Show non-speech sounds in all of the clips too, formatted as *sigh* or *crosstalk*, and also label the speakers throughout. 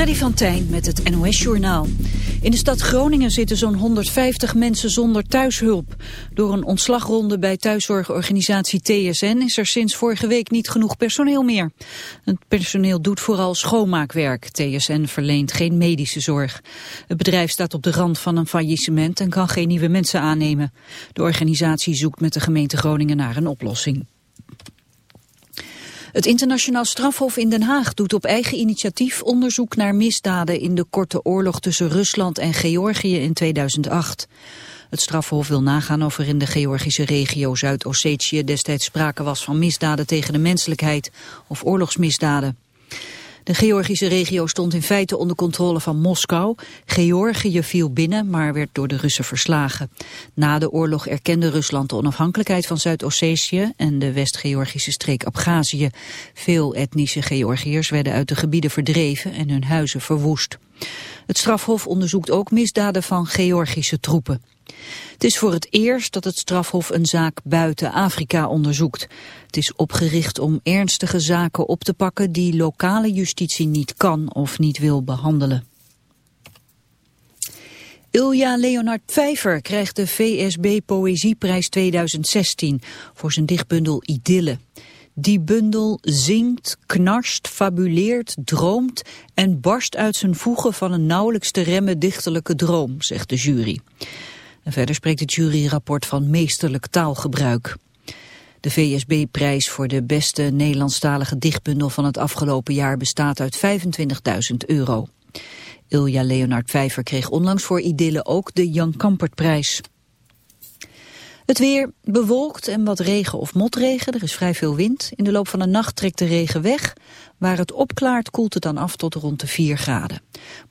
Speaker 1: Freddy van met het NOS-journaal. In de stad Groningen zitten zo'n 150 mensen zonder thuishulp. Door een ontslagronde bij thuiszorgorganisatie TSN is er sinds vorige week niet genoeg personeel meer. Het personeel doet vooral schoonmaakwerk. TSN verleent geen medische zorg. Het bedrijf staat op de rand van een faillissement en kan geen nieuwe mensen aannemen. De organisatie zoekt met de gemeente Groningen naar een oplossing. Het internationaal strafhof in Den Haag doet op eigen initiatief onderzoek naar misdaden in de korte oorlog tussen Rusland en Georgië in 2008. Het strafhof wil nagaan of er in de Georgische regio Zuid-Ossetië destijds sprake was van misdaden tegen de menselijkheid of oorlogsmisdaden. De Georgische regio stond in feite onder controle van Moskou. Georgië viel binnen, maar werd door de Russen verslagen. Na de oorlog erkende Rusland de onafhankelijkheid van Zuid-Ossetië en de West-Georgische streek Abhazie. Veel etnische Georgiërs werden uit de gebieden verdreven en hun huizen verwoest. Het strafhof onderzoekt ook misdaden van Georgische troepen. Het is voor het eerst dat het strafhof een zaak buiten Afrika onderzoekt. Het is opgericht om ernstige zaken op te pakken die lokale justitie niet kan of niet wil behandelen. Ilja Leonard Pfeiffer krijgt de VSB Poëzieprijs 2016 voor zijn dichtbundel Idylle. Die bundel zingt, knarst, fabuleert, droomt en barst uit zijn voegen van een nauwelijks te remmen dichterlijke droom, zegt de jury. En verder spreekt het juryrapport van meesterlijk taalgebruik. De VSB-prijs voor de beste Nederlandstalige dichtbundel van het afgelopen jaar bestaat uit 25.000 euro. Ilja Leonard Pfeiffer kreeg onlangs voor Idylle ook de Jan Kampertprijs. Het weer bewolkt en wat regen of motregen. Er is vrij veel wind. In de loop van de nacht trekt de regen weg. Waar het opklaart koelt het dan af tot rond de 4 graden.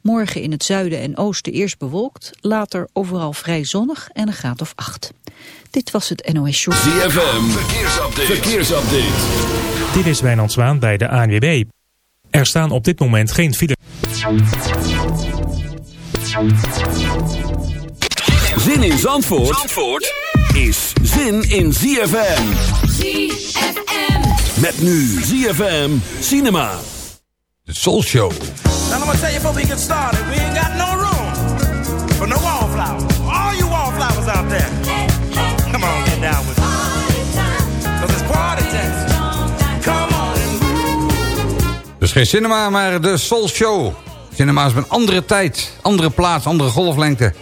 Speaker 1: Morgen in het zuiden en oosten eerst bewolkt. Later overal vrij zonnig en een graad of 8. Dit was het NOS Show.
Speaker 2: ZFM, verkeersupdate. verkeersupdate.
Speaker 3: Dit is Wijnand Zwaan bij de ANWB. Er staan op dit moment geen files.
Speaker 2: Zin in Zandvoort? Zandvoort? is zin in ZFM.
Speaker 4: ZFM.
Speaker 2: Met nu ZFM Cinema.
Speaker 5: The Soul Show.
Speaker 6: Now I'm gonna tell you before we get started, we ain't got no room for no wallflowers. All you wallflowers out there,
Speaker 5: cinema, maar de Soul Show. Cinema is een andere tijd, andere plaats, andere golflengte.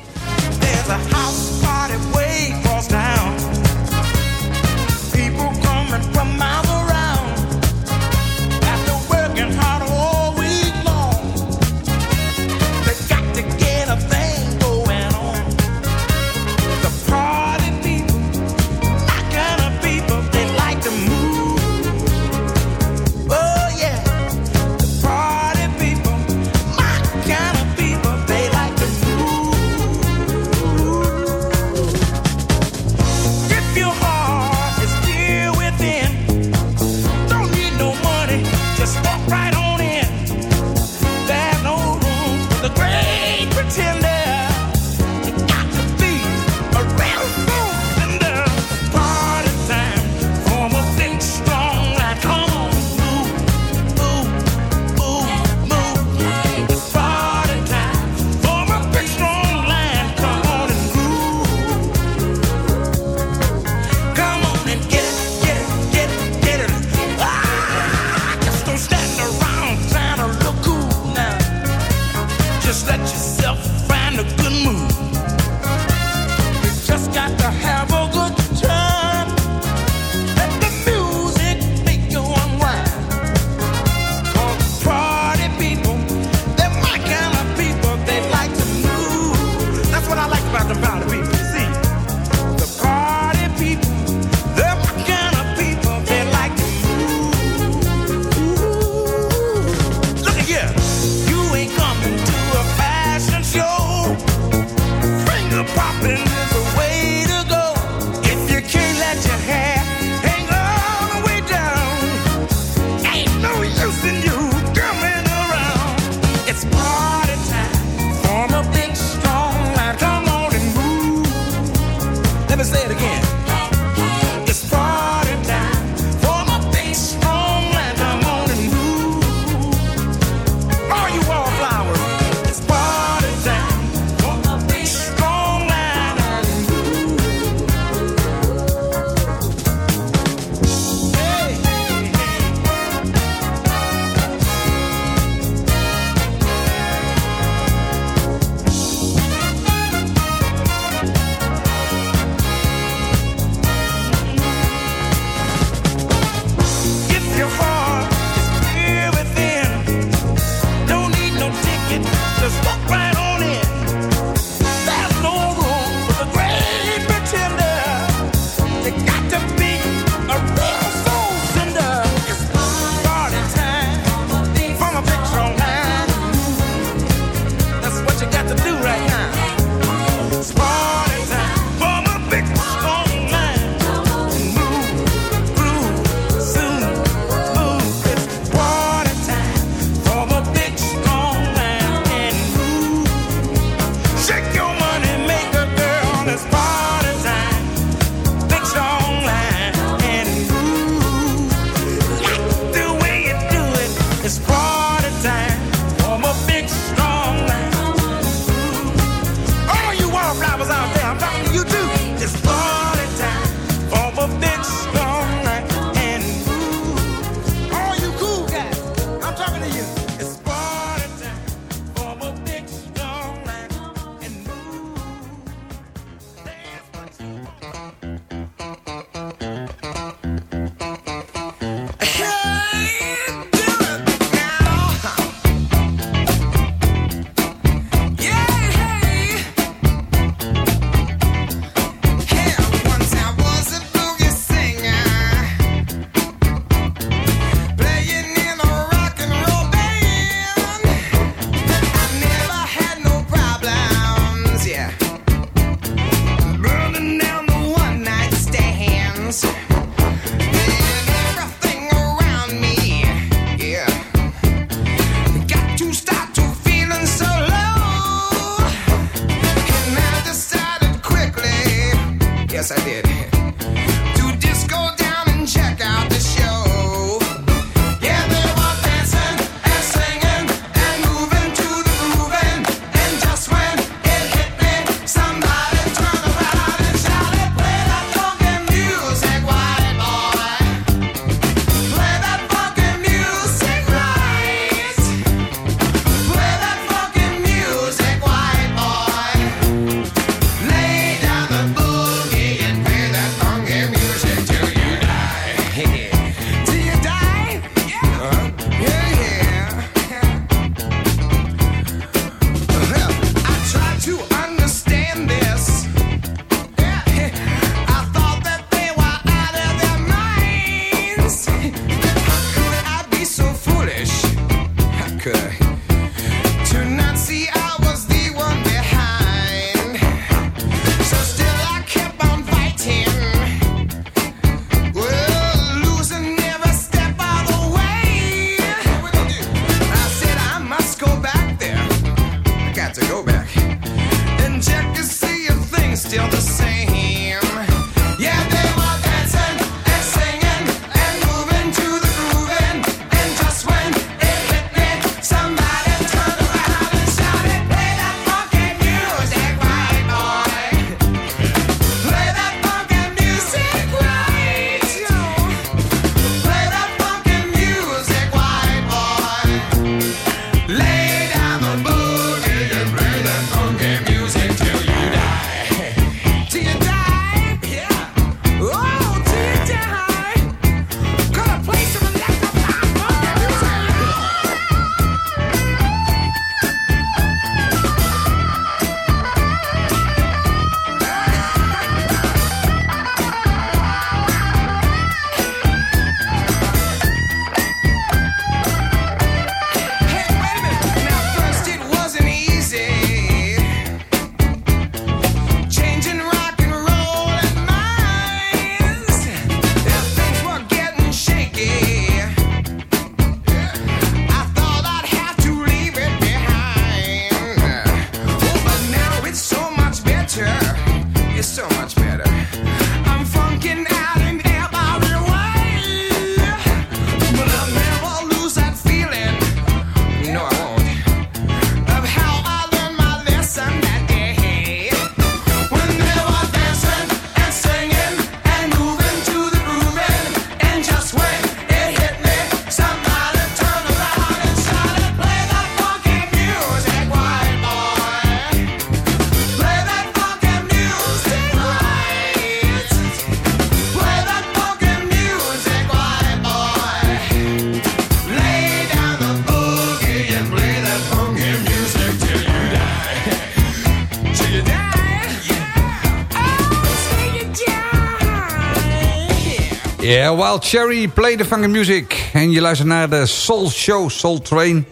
Speaker 7: Wild Cherry, play the funky music. En je luistert naar de Soul Show, Soul Train.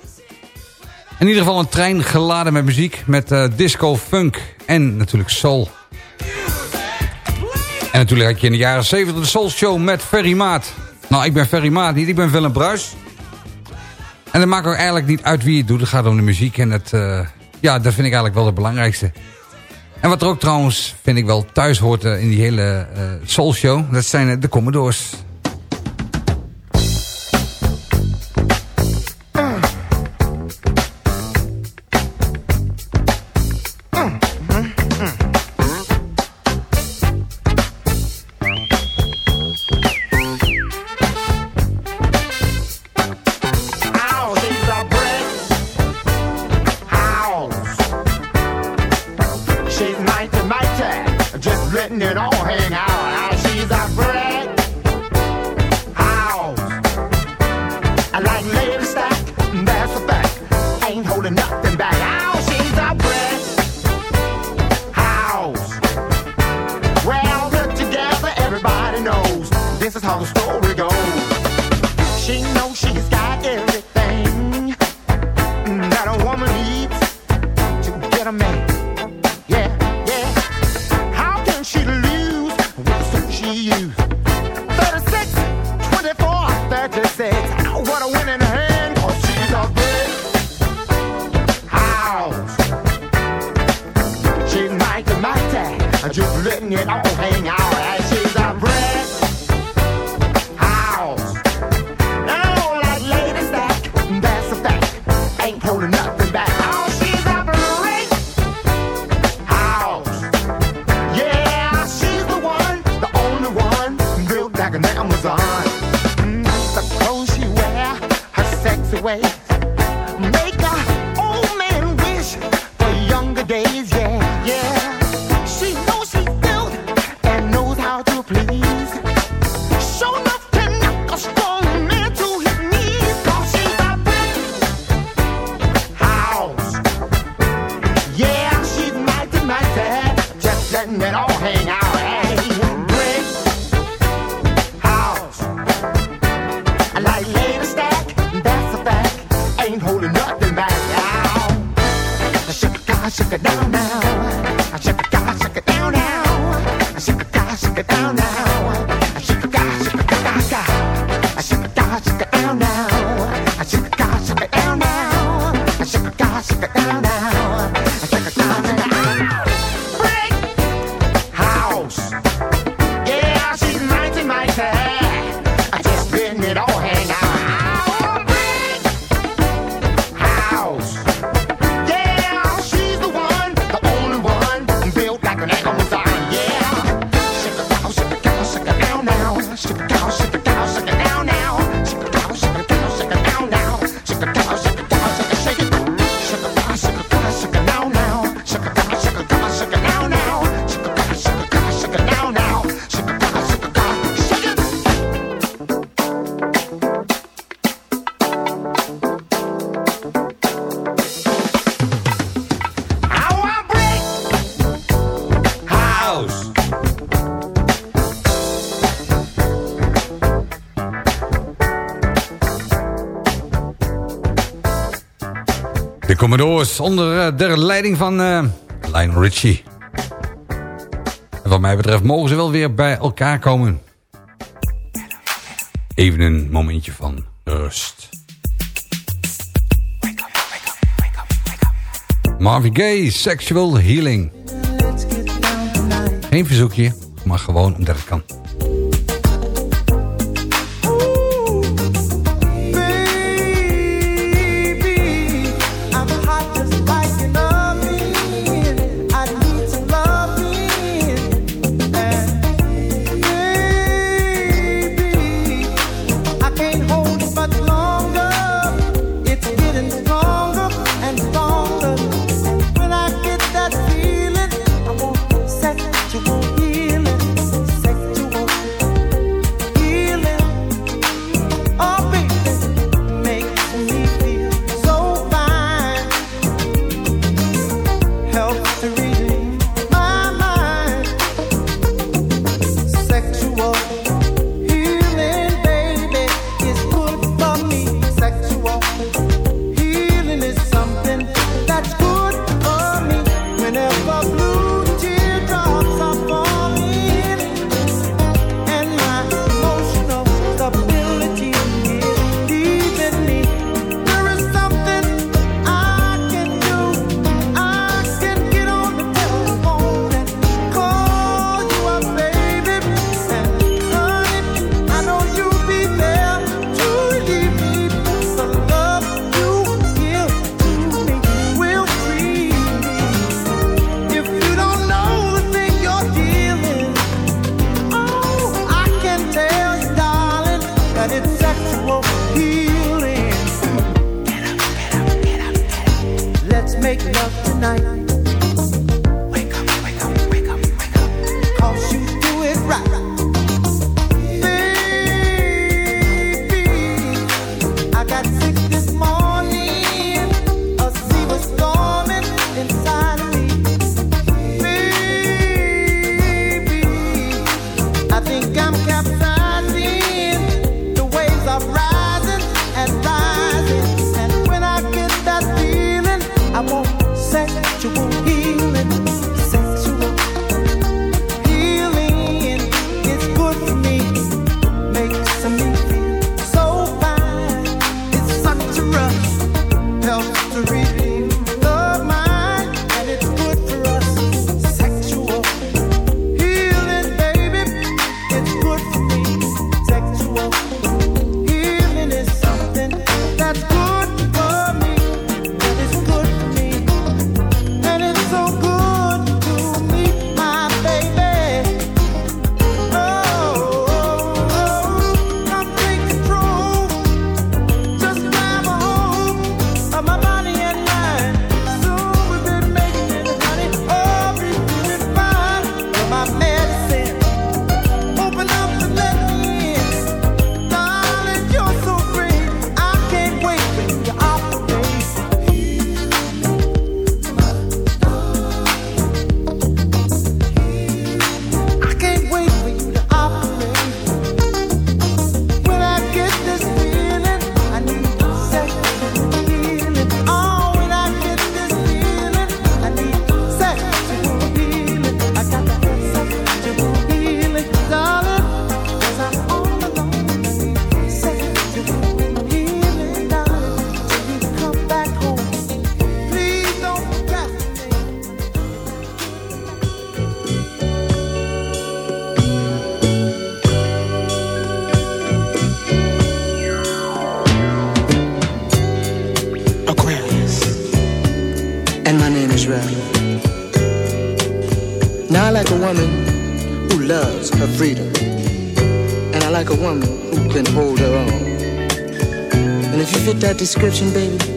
Speaker 7: In ieder geval een trein geladen met muziek. Met eh, disco, funk en natuurlijk soul. En natuurlijk had je in de jaren 70 de Soul Show met Ferry Maat. Nou, ik ben Ferry Maat niet, ik ben Willem Bruis. En dat maakt ook eigenlijk niet uit wie het doet. Het gaat om de muziek en het, eh, ja, dat vind ik eigenlijk wel het belangrijkste. En wat er ook trouwens, vind ik wel, thuis hoort eh, in die hele Soul Show, dat zijn de Commodores.
Speaker 8: Commodores onder uh, de leiding van uh, Lionel Richie. En wat mij betreft mogen ze wel weer bij elkaar komen. Even een momentje van rust. Marvin Gaye, Sexual Healing. Geen verzoekje, maar gewoon omdat het kan.
Speaker 6: Israel. Now I like a woman who loves her
Speaker 9: freedom. And I like a woman who can hold her own. And if you fit that description, baby,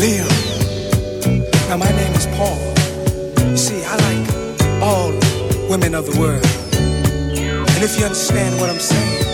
Speaker 6: live. Now, my name is Paul. You see, I like all women of the world. And if you understand what I'm saying,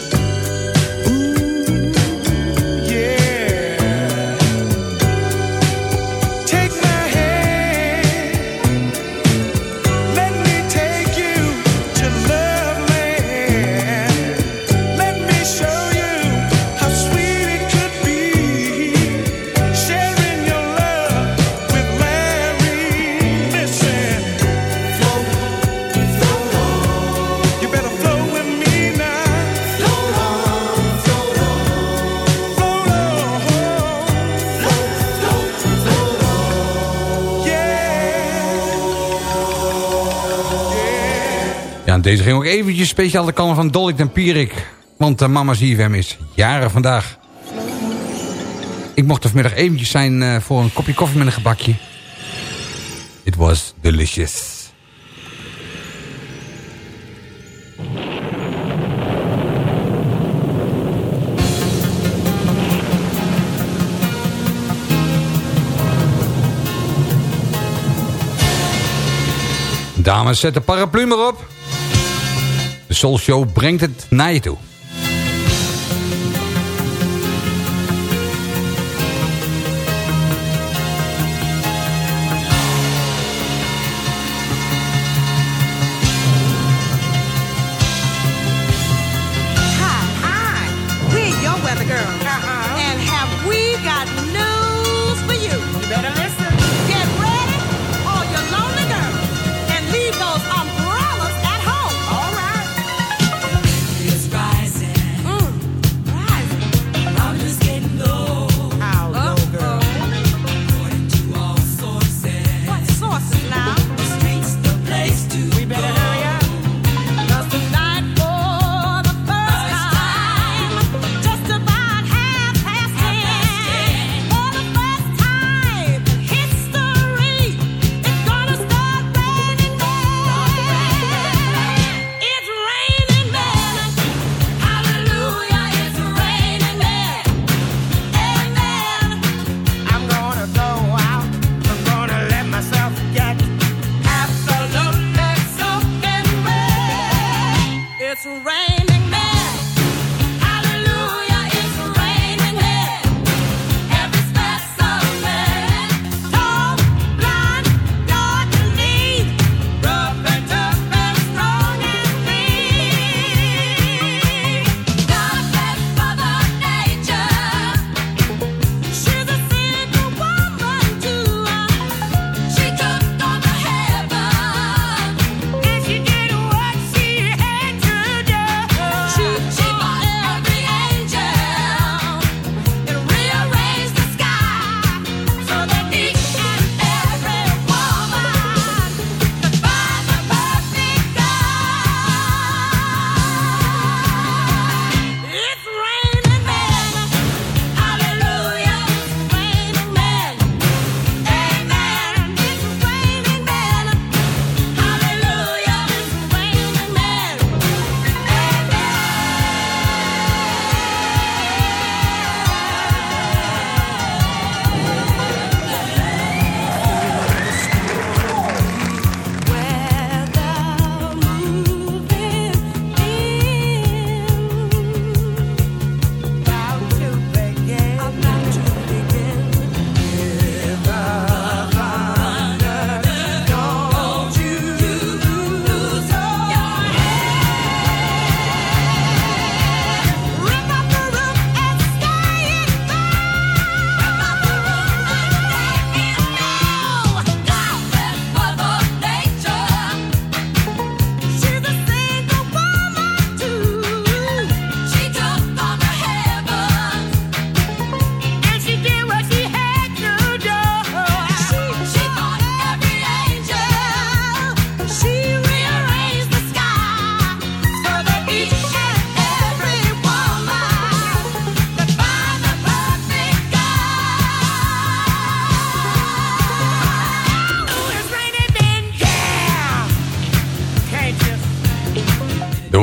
Speaker 5: deze ging ook eventjes speciaal de kamer van Dolik en Pierik. Want de mama ZFM is jaren vandaag. Ik mocht er vanmiddag eventjes zijn eh, voor een kopje koffie met een gebakje. It was delicious. Dames, zet de paraplu maar op. De Soul Show brengt het naar je toe.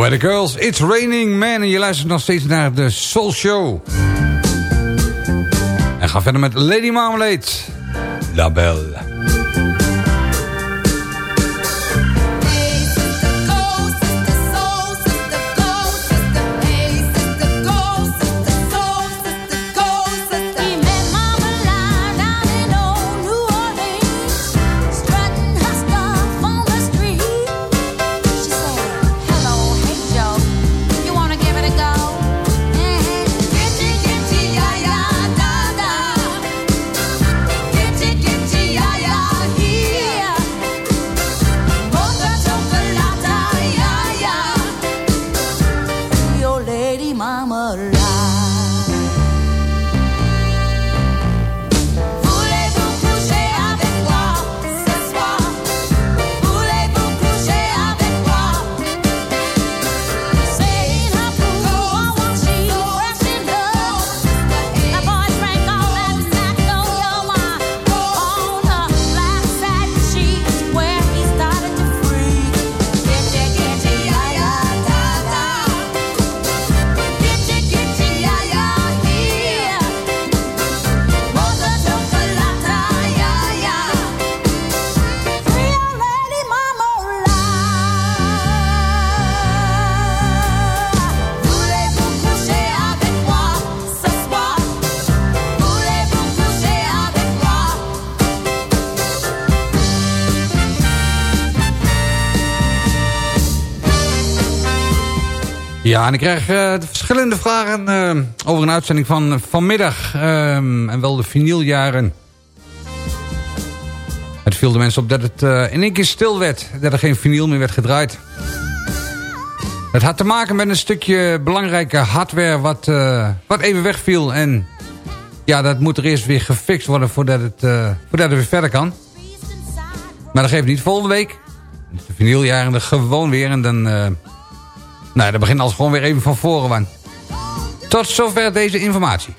Speaker 10: The
Speaker 5: Girls, It's Raining Man. En je luistert nog steeds naar de Soul Show. En ga verder met Lady Marmalade. La Belle. Ja, en ik krijg eh, verschillende vragen eh, over een uitzending van vanmiddag. ehm, en wel de vinyljaren. Het viel de mensen op dat het eh, in één keer stil werd. Dat er geen vinyl meer werd gedraaid. Het had te maken met een stukje belangrijke hardware wat, eh, wat even wegviel. En ja, dat moet er eerst weer gefixt worden voordat het, eh, voordat het weer verder kan. Maar dat geeft niet. Volgende week de vinyljaren er gewoon weer. En dan... nou, dan begint alles gewoon weer even van voren. Man. Tot zover deze informatie.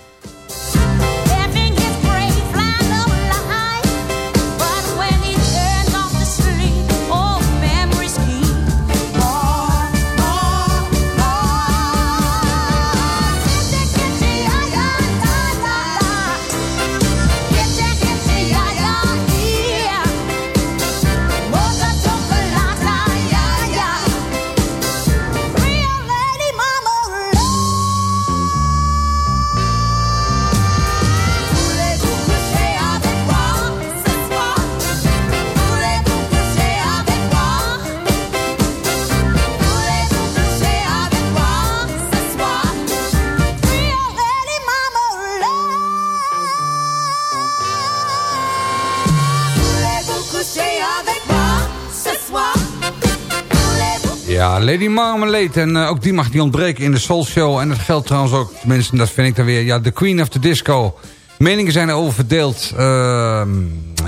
Speaker 11: Lady
Speaker 5: Marmalade. En eh, ook die mag niet ontbreken in de Soul Show. En dat geldt trouwens ook, tenminste, dat vind ik dan weer... Ja, de Queen of the Disco. Meningen zijn erover verdeeld. Ehm,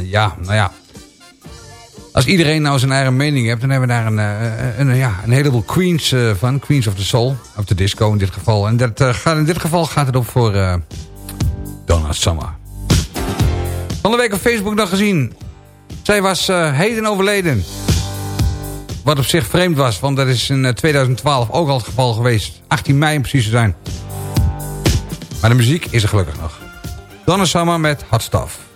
Speaker 5: ja, nou ja. Als iedereen nou zijn eigen mening heeft... dan hebben we daar een, eh, een, ja, een heleboel queens eh, van. Queens of the Soul. Of the Disco in dit geval. En dat, gaat, in dit geval gaat het op voor Donna Summer. Van de week op Facebook nog gezien. Zij was heden overleden. Wat op zich vreemd was, want dat is in eh, 2012 ook al het geval geweest. 18 mei om precies te zijn. Maar de muziek is er gelukkig nog. Donna Summer met Hot Stuff.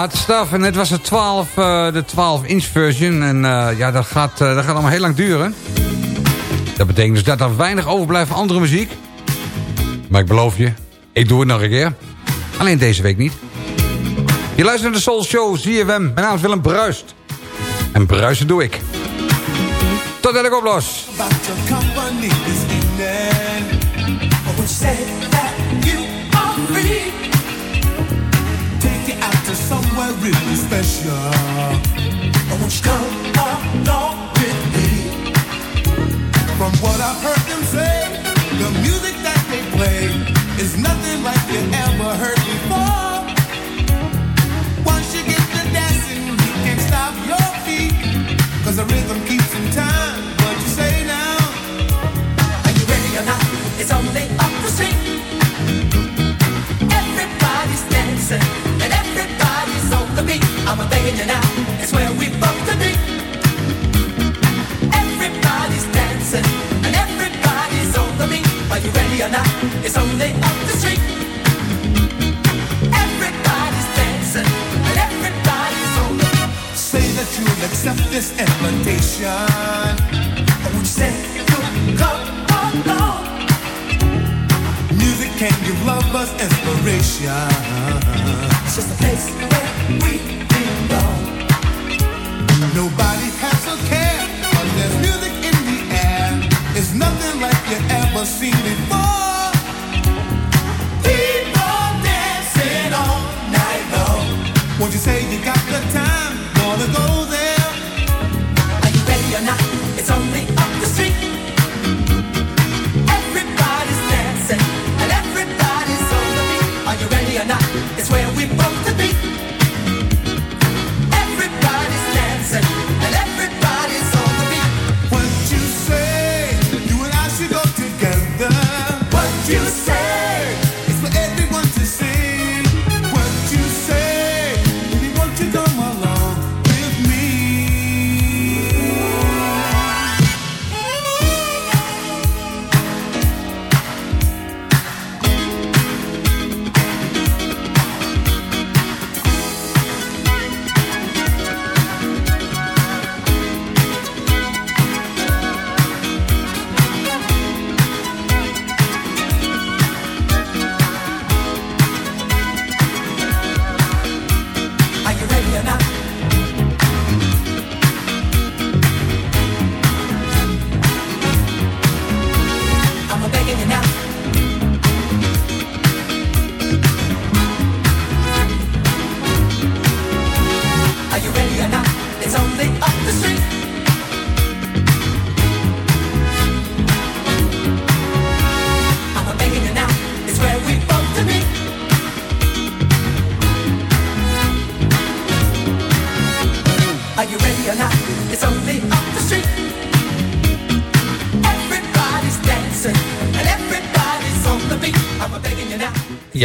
Speaker 5: Hard stuff. En net was het 12, eh, de 12-inch version. En eh, ja, dat gaat, eh, dat gaat allemaal heel lang duren. Dat betekent dus dat er weinig overblijft van andere muziek. Maar ik beloof je, ik doe het nog een keer. Alleen deze week niet. Je luistert naar de Soul Show, ZFM. Mijn naam is Willem Bruist. En bruisen doe ik. Tot ik oplos.
Speaker 12: about really special.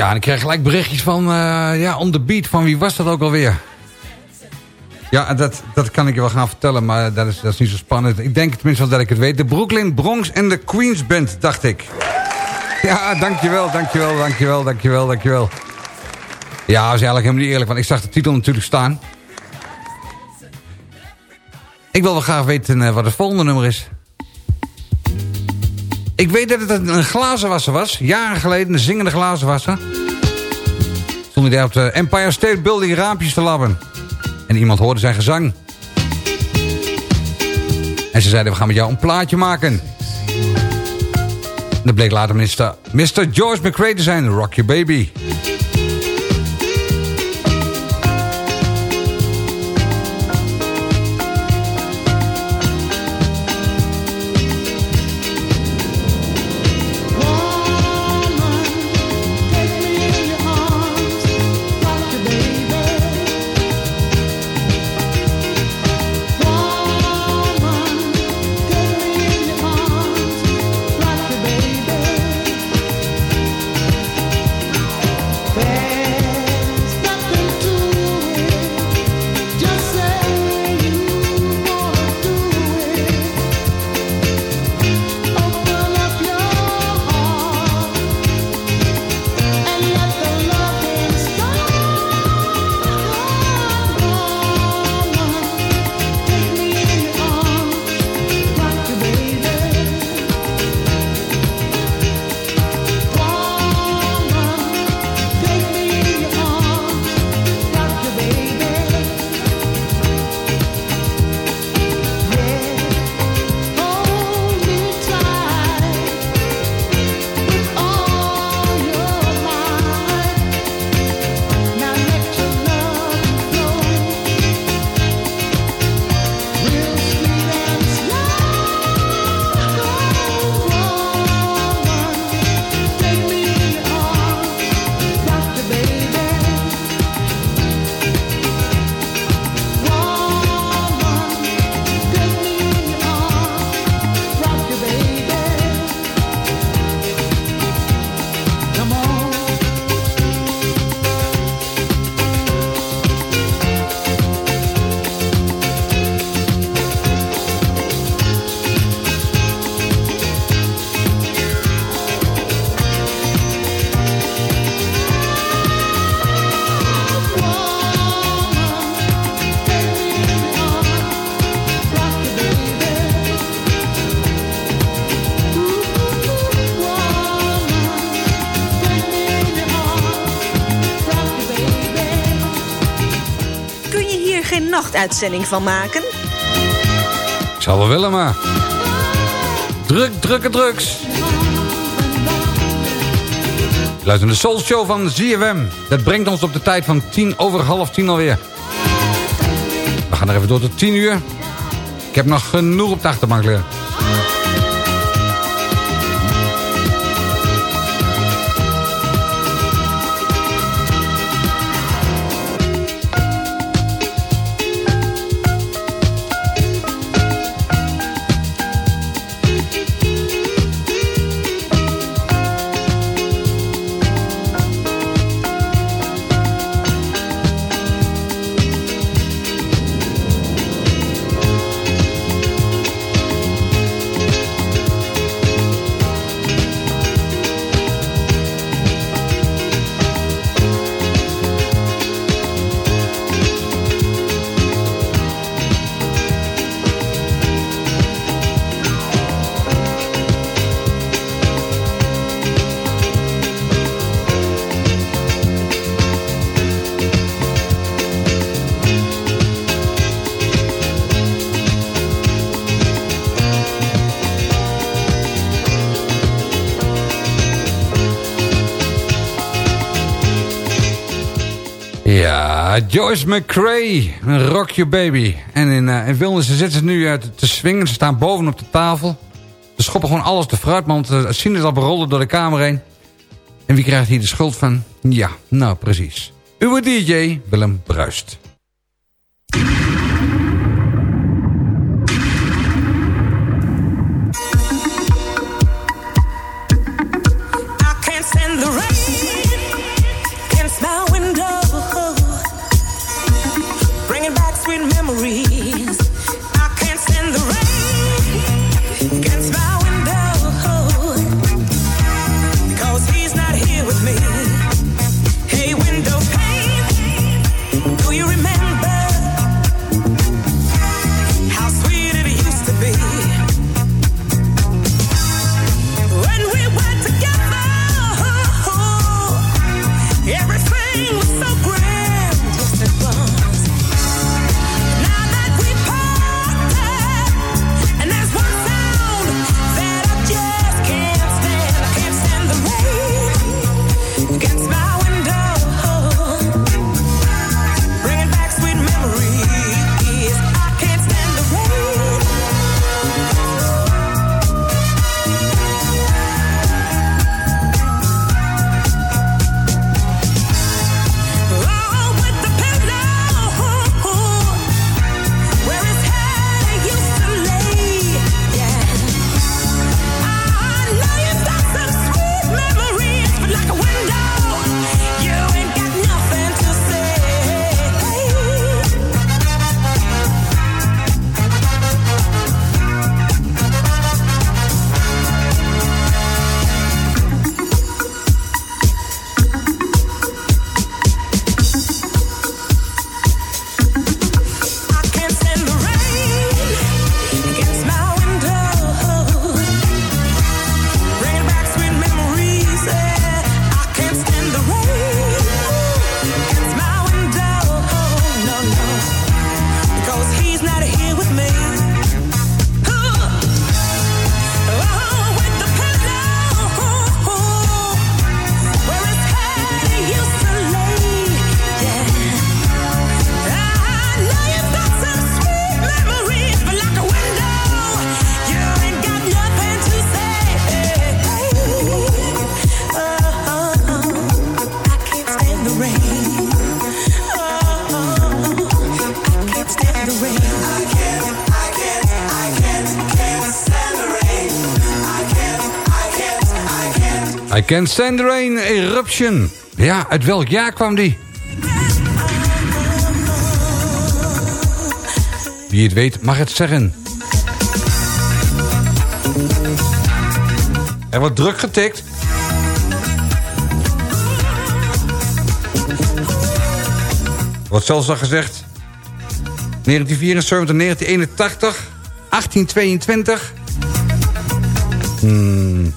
Speaker 5: Ja, en ik kreeg gelijk berichtjes van, eh, ja, on the beat. Van wie was dat ook alweer? Ja, dat, dat kan ik je wel gaan vertellen, maar dat is, dat is niet zo spannend. Ik denk tenminste dat ik het weet. De Brooklyn Bronx en de Queens Band, dacht ik. Ja, dankjewel, dankjewel, dankjewel, dankjewel, dankjewel. Ja, dat is eigenlijk helemaal niet eerlijk, want ik zag de titel natuurlijk staan. Ik wil wel graag weten eh, wat het volgende nummer is. Ik weet dat het een glazenwasser was. Jaren geleden, een zingende glazenwasser. Stond hij daar op de Empire State Building raampjes te labben. En iemand hoorde zijn gezang. En ze zeiden, we gaan met jou een plaatje maken. Dat bleek later minister, Mr. George McRae te zijn, rock your baby.
Speaker 13: Kerstuitzending van maken?
Speaker 14: Ik zou wel willen, maar... Druk, drukke drugs. Luister naar de Soul Show van ZFM. Dat brengt ons op de tijd van tien over half tien alweer. We gaan er even door tot tien uur. Ik heb nog genoeg op de achterbank liggen. Joyce McCrae, Rock Your Baby. En in, uh, in Wilnissen zitten ze nu uh, te, swingen. Ze staan boven op de tafel. Ze schoppen gewoon alles te fruit, want uh, sinaasappel rollen door de kamer heen. En wie krijgt hier de schuld van? Ja, nou precies. Uw DJ, Willem Bruist. Can Stand the Rain Eruption. Ja, uit welk jaar kwam die? Wie het weet, mag het zeggen. Er wordt druk getikt. Wordt zelfs al gezegd. 1974, 1981, 1822. Hmm.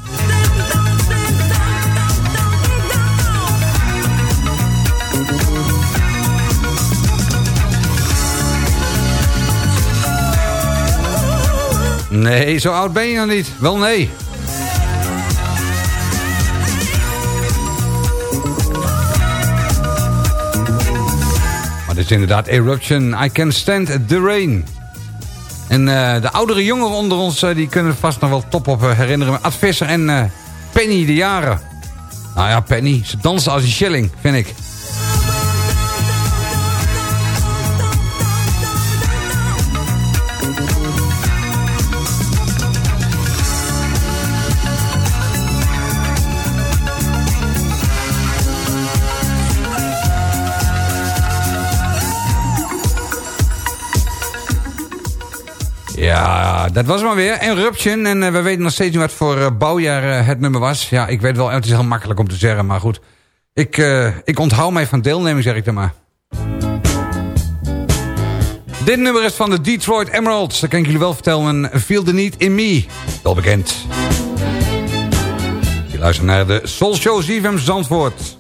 Speaker 5: Nee, zo oud ben je nog niet. Wel nee. Maar dit is inderdaad Eruption. I can stand the rain. En eh, de oudere jongeren onder ons uh, die kunnen vast nog wel top op uh, herinneren. Advisser en Penny de Jaren. Nou ja, Penny, ze dansen als een shilling, vind ik. Ja, dat was maar weer. een Ruption. En eh, we weten nog steeds niet wat voor eh, bouwjaar eh, het nummer was. Ja, ik weet wel, het is heel makkelijk om te zeggen. Maar goed, ik, ik onthoud mij van deelneming, zeg ik dan maar. Dit nummer is van de Detroit Emeralds. Dat kan ik jullie wel vertellen. Feel the Need in Me. Wel bekend. Je luistert naar de Soul Show ZFM Zandvoort.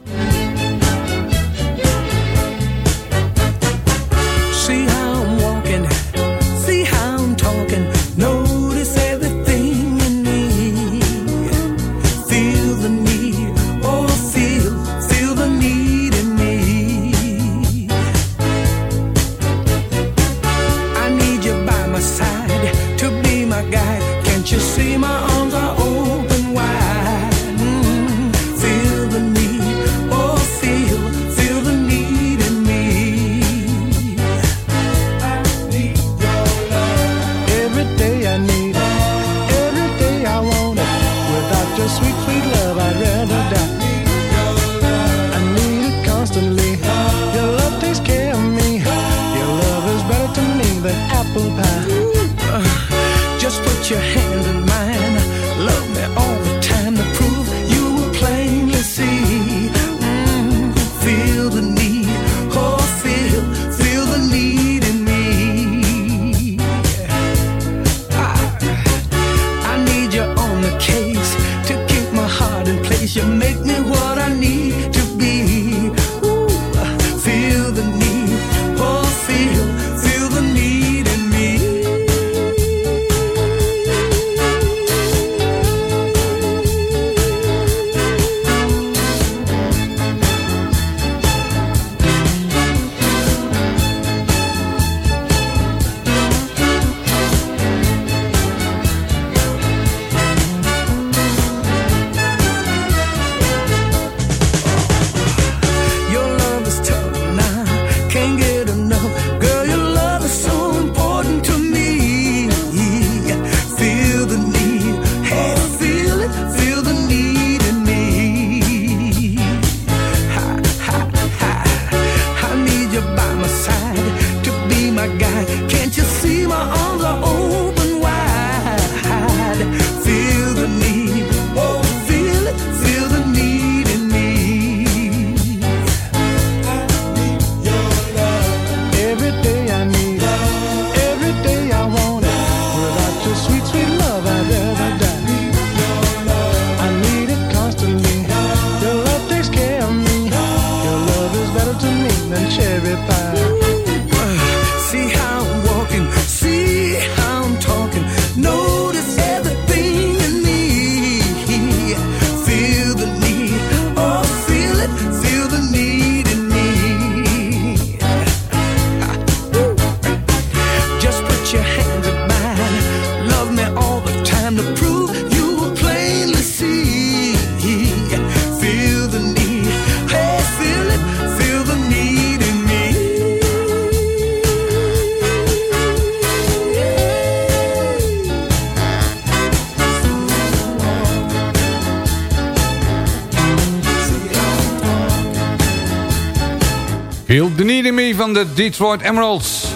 Speaker 6: Feel the Me
Speaker 5: van de Detroit Emeralds.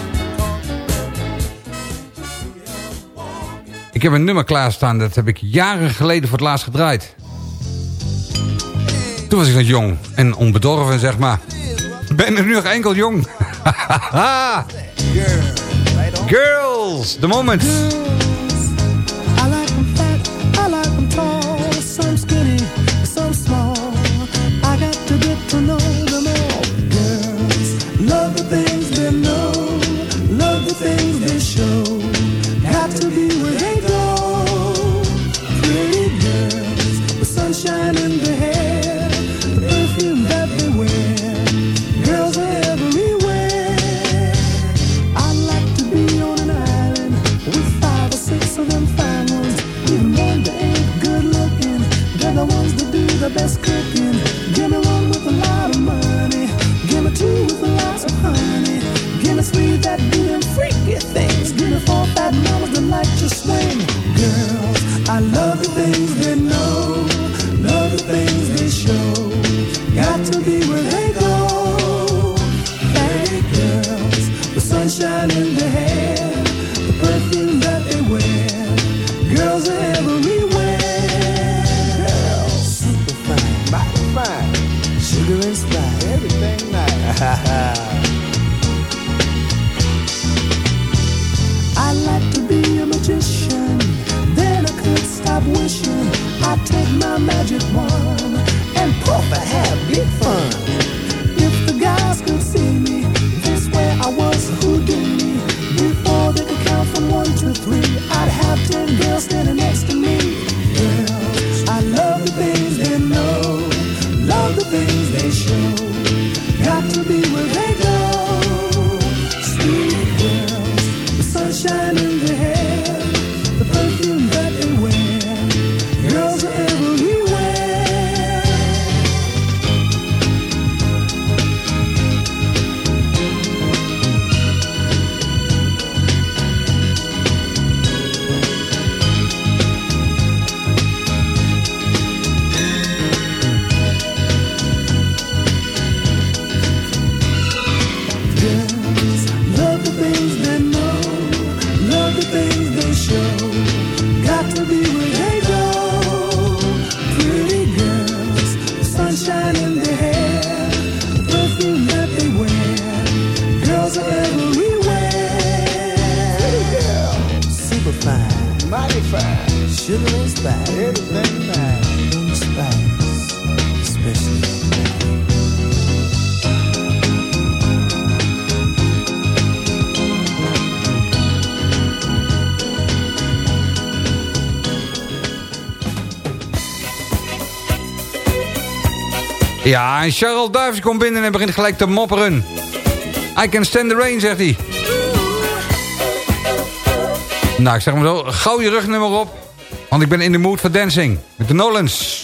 Speaker 5: Ik heb een nummer klaarstaan, dat heb ik jaren geleden voor het laatst gedraaid. Toen was ik nog jong en onbedorven, zeg maar. Ben er nu nog enkel jong. *laughs* Girls, the moment.
Speaker 6: fine. Sugar and spice. Everything nice. I like to be a magician. Then I could stop
Speaker 8: wishing. I take my magic wand and poof, I have big fun. If the guys could see me, this way I was houdini. Before they could count from one to three, I'd have ten girls standing next to
Speaker 15: Ja, en Charles Duivens komt binnen en begint gelijk te mopperen. I can stand the rain, zegt hij. Nou, ik zeg maar zo, gauw je rugnummer op. Want ik ben in de mood for dancing. Met de Nolans.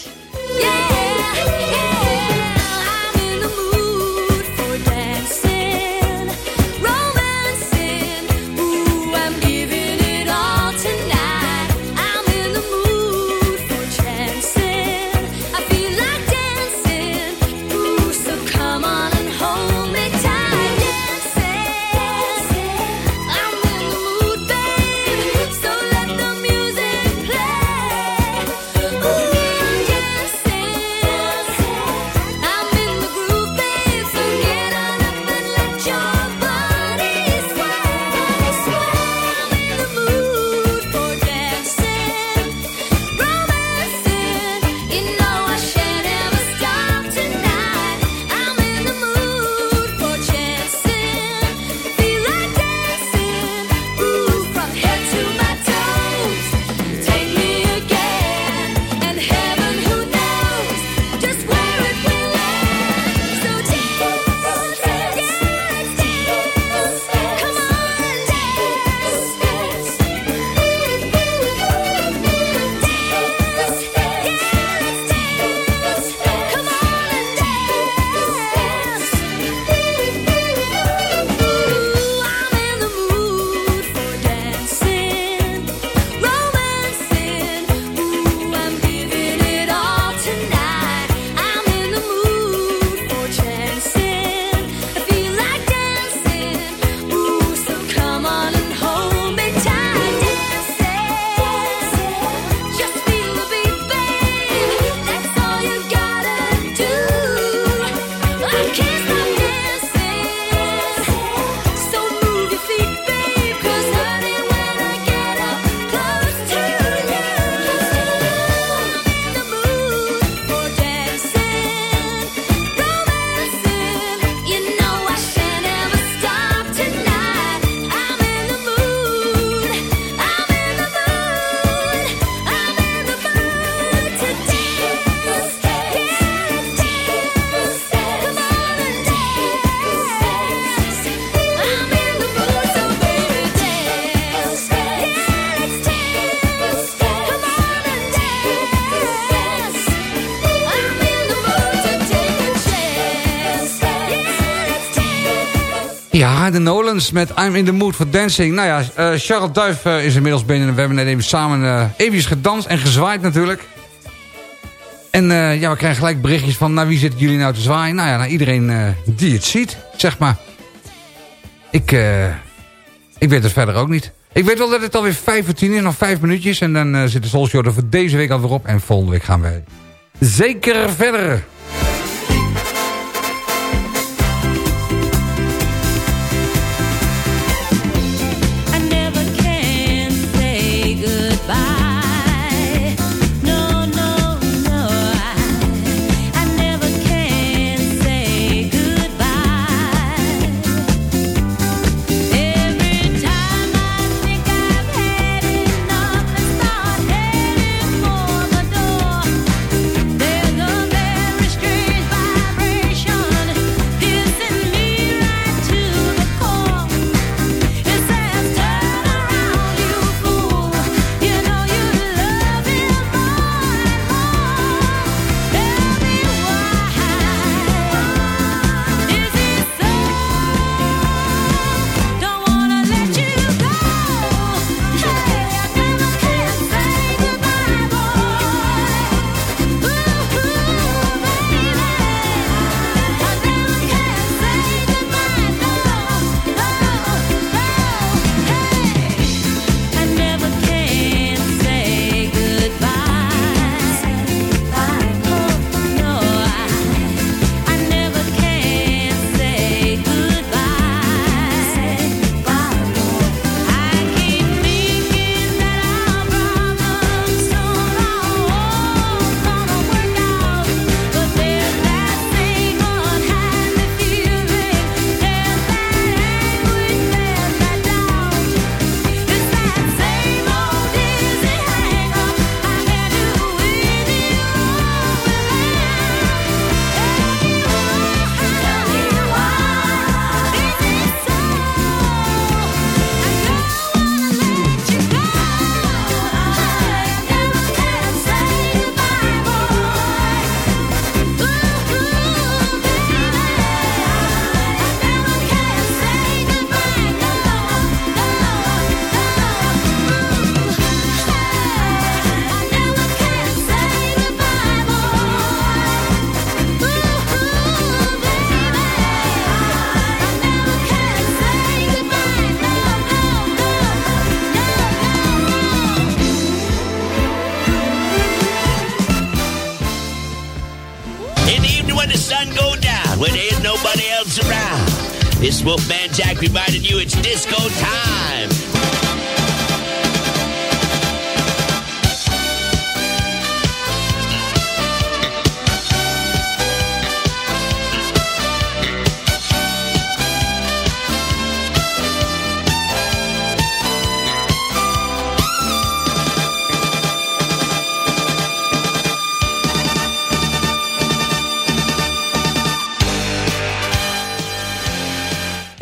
Speaker 15: Met I'm in the mood for dancing. Nou ja, eh, Charles Duif eh, is inmiddels binnen. en We hebben net even samen eh eventjes gedanst en gezwaaid natuurlijk. En ja, we krijgen gelijk berichtjes van... naar wie zitten jullie nou te zwaaien? Nou ja, naar iedereen die het ziet, zeg maar. Ik, ik weet het verder ook niet. Ik weet wel dat het alweer vijf voor tien is, nog vijf minuutjes. En dan zit de Soul Show er voor deze week alweer op. En volgende week gaan we zeker verder.
Speaker 16: screamed when the sun go down, when there's nobody else around.
Speaker 17: This Wolfman Jack reminded you it's disco time.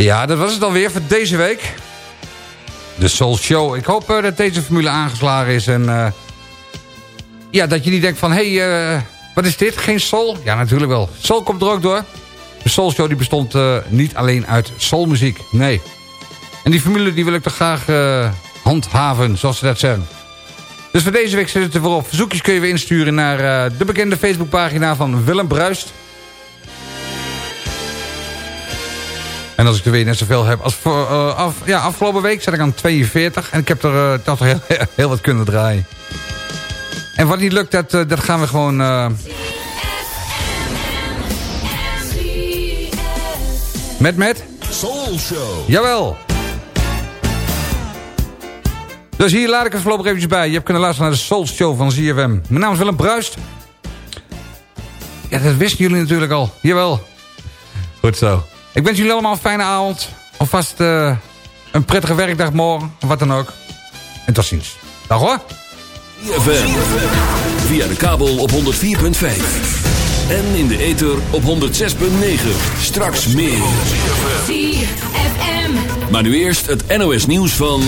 Speaker 5: Ja, dat was het alweer voor deze week. De Soul Show. Ik hoop eh, dat deze formule aangeslagen is. En eh, ja, dat je niet denkt van... Hé, hey, eh, wat is dit? Geen soul? Ja, natuurlijk wel. Soul komt er ook door. De Soul Show die bestond niet alleen uit soulmuziek. Nee. En die formule die wil ik toch graag handhaven, zoals ze dat zeggen. Dus voor deze week zit het er voor op. Verzoekjes kun je weer insturen naar de bekende Facebookpagina van Willem Bruist. En als ik er weer net zoveel heb als voor, eh, af, ja, afgelopen week zat ik aan 42. En ik heb er eh, toch heel, *laughs* heel wat kunnen draaien. En wat niet lukt, dat, eh, dat gaan we gewoon... eh, met, met?
Speaker 2: Soul Show.
Speaker 5: Jawel. Dus hier laat ik het voorlopig eventjes bij. Je hebt kunnen luisteren naar de Soul Show van ZFM. Mijn naam is Willem Bruist. Ja, dat wisten jullie natuurlijk al. Jawel. Goed zo. Ik wens jullie allemaal een fijne avond. Alvast eh, een prettige werkdag morgen. Of wat dan ook. En tot ziens. Dag hoor.
Speaker 2: ZFM. Via de kabel op 104.5. En in de ether op 106.9. Straks meer.
Speaker 9: ZFM.
Speaker 2: Maar nu eerst het NOS nieuws van...